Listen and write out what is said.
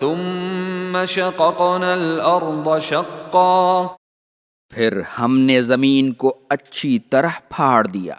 ثم شققنا الارض شقا۔ پھر ہم نے زمین کو اچھی طرح پھاڑ دیا۔